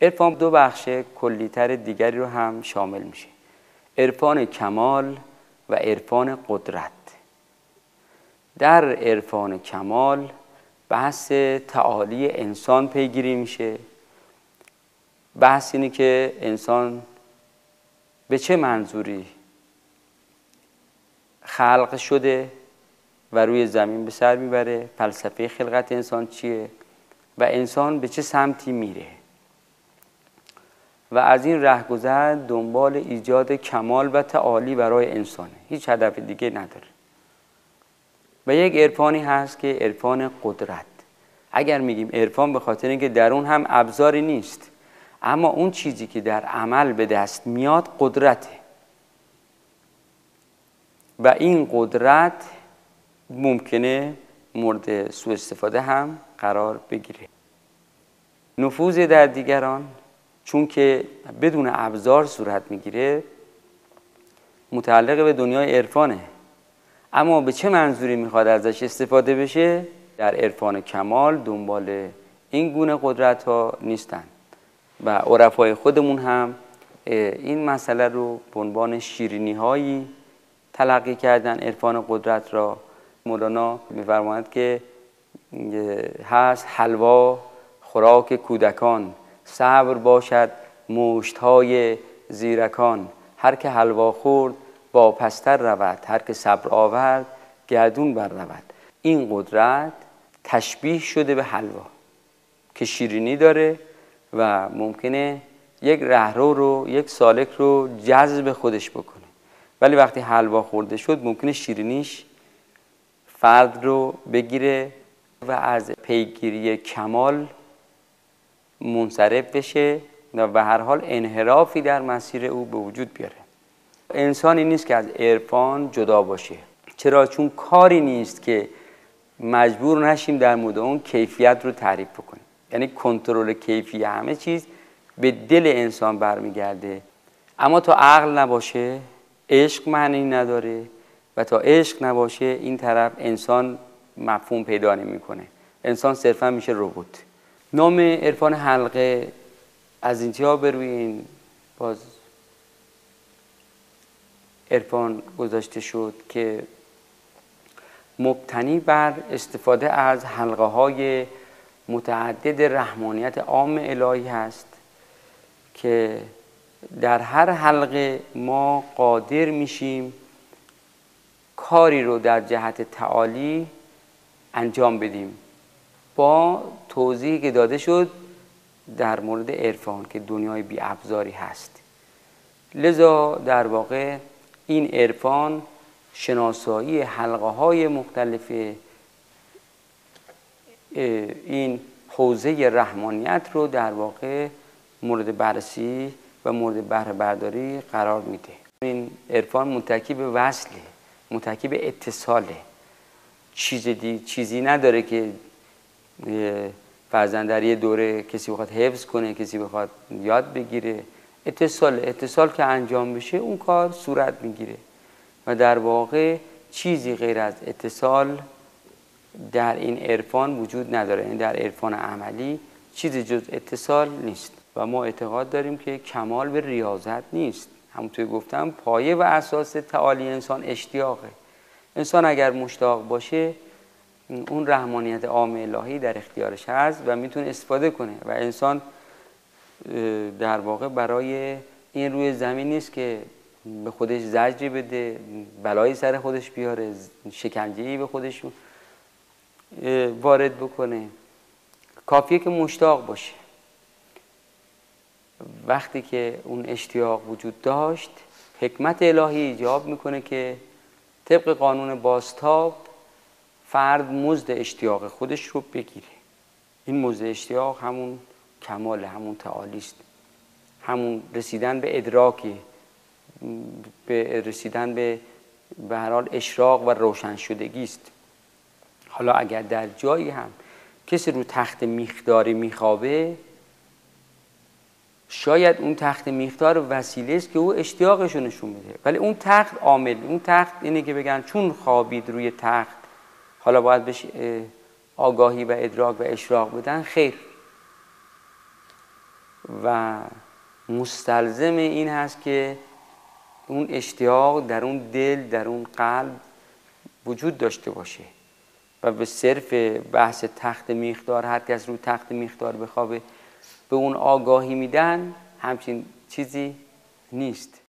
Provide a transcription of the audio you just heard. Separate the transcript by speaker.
Speaker 1: عرفان دو بخش کلیتر دیگری رو هم شامل میشه. عرفان کمال و عرفان قدرت. در عرفان کمال بحث تعالی انسان پیگیری میشه. بحث اینه که انسان به چه منظوری خلق شده و روی زمین به سر می‌بره فلسفه خلقت انسان چیه و انسان به چه سمتی میره. و از این رهگذر دنبال ایجاد کمال و تعالی برای انسانه. هیچ هدف دیگه نداره. و یک عرفانی هست که عرفان قدرت. اگر میگیم عرفان به خاطر اینکه در اون هم ابزاری نیست اما اون چیزی که در عمل به دست میاد قدرته. و این قدرت ممکنه مورد سوء استفاده هم قرار بگیره. نفوذ در دیگران چون که بدون ابزار صورت می‌گیره متعلق به دنیای عرفانه. اما به چه منظوری می‌خواد ازش استفاده بشه؟ در عرفان کمال دنبال این گونه قدرت ها نیستن. و عرفای خودمون هم این مسئله رو به عنوان شیرینی هایی تلقی کردن عرفان قدرت را. مولانا میفرماید که هست حلوا خوراک کودکان. صبر باشد مشت های زیرکان. هر که حلوا خورد با پستر رود. هر که صبر آورد گردون بر رود. این قدرت تشبیه شده به حلوا که شیرینی داره و ممکنه یک رهرو رو یک سالک رو جذب خودش بکنه. ولی وقتی حلوا خورده شد ممکنه شیرینیش فرد رو بگیره و از پیگیری کمال منصرف بشه و به هر حال انحرافی در مسیر او به وجود بیاره. انسانی نیست که از عرفان جدا باشه. چرا؟ چون کاری نیست که مجبور نشیم در مورد اون کیفیت رو تعریف بکنیم. یعنی کنترل کیفی همه چیز به دل انسان برمیگرده. اما تا عقل نباشه عشق معنی نداره و تا عشق نباشه این طرف انسان مفهوم پیدا نمی‌کنه. انسان صرفا میشه ربات. نام عرفان حلقه از اینجا بروی این باز عرفان گذاشته شد که مبتنی بر استفاده از حلقه های متعدد رحمانیت عام الهی هست که در هر حلقه ما قادر میشیم کاری رو در جهت تعالی انجام بدیم. با توضیحی که داده شد در مورد عرفان که دنیای بی ابزاری هست. لذا در واقع این عرفان شناسایی حلقه های مختلف این حوزه رحمانیت رو در واقع مورد بررسی و مورد بهره برداری قرار میده. این عرفان متکی به وصله متکی به اتصاله چیزی, چیزی نداره که فرزن در یه دوره کسی بخواد حفظ کنه کسی بخواد یاد بگیره. اتصال اتصال که انجام بشه اون کار صورت می‌گیره. و در واقع چیزی غیر از اتصال در این عرفان وجود نداره. یعنی در عرفان عملی چیزی جز اتصال نیست. و ما اعتقاد داریم که کمال به ریاضت نیست. همونطور گفتم پایه و اساس تعالی انسان اشتیاقه. انسان اگر مشتاق باشه اون رحمانیت عام الهی در اختیارش هست و می‌تونه استفاده کنه و انسان در واقع برای این روی زمین نیست که به خودش زجری بده بلایی سر خودش بیاره شکنجهی به خودش وارد بکنه. کافیه که مشتاق باشه. وقتی که اون اشتیاق وجود داشت حکمت الهی ایجاب می‌کنه که طبق قانون باستاب فرد مزد اشتیاق خودش رو بگیره. این مزد اشتیاق همون کمال همون تعالی است. همون رسیدن به ادراکی به رسیدن به به هر حال اشراق و روشن شدگی است. حالا اگر در جایی هم کسی رو تخت میخداری میخوابه شاید اون تخت میخدار وسیله است که او اشتیاقش نشون میده ولی اون تخت عامل اون تخت اینه که بگن چون خوابید روی تخت حالا باید بهش آگاهی و ادراک و اشراق بدن خیر. و مستلزم این هست که اون اشتیاق در اون دل در اون قلب وجود داشته باشه و به صرف بحث تخت میخدار هر کس رو تخت میخدار بخوابه به اون آگاهی میدن همچین چیزی نیست.